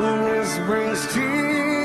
when this brings tears.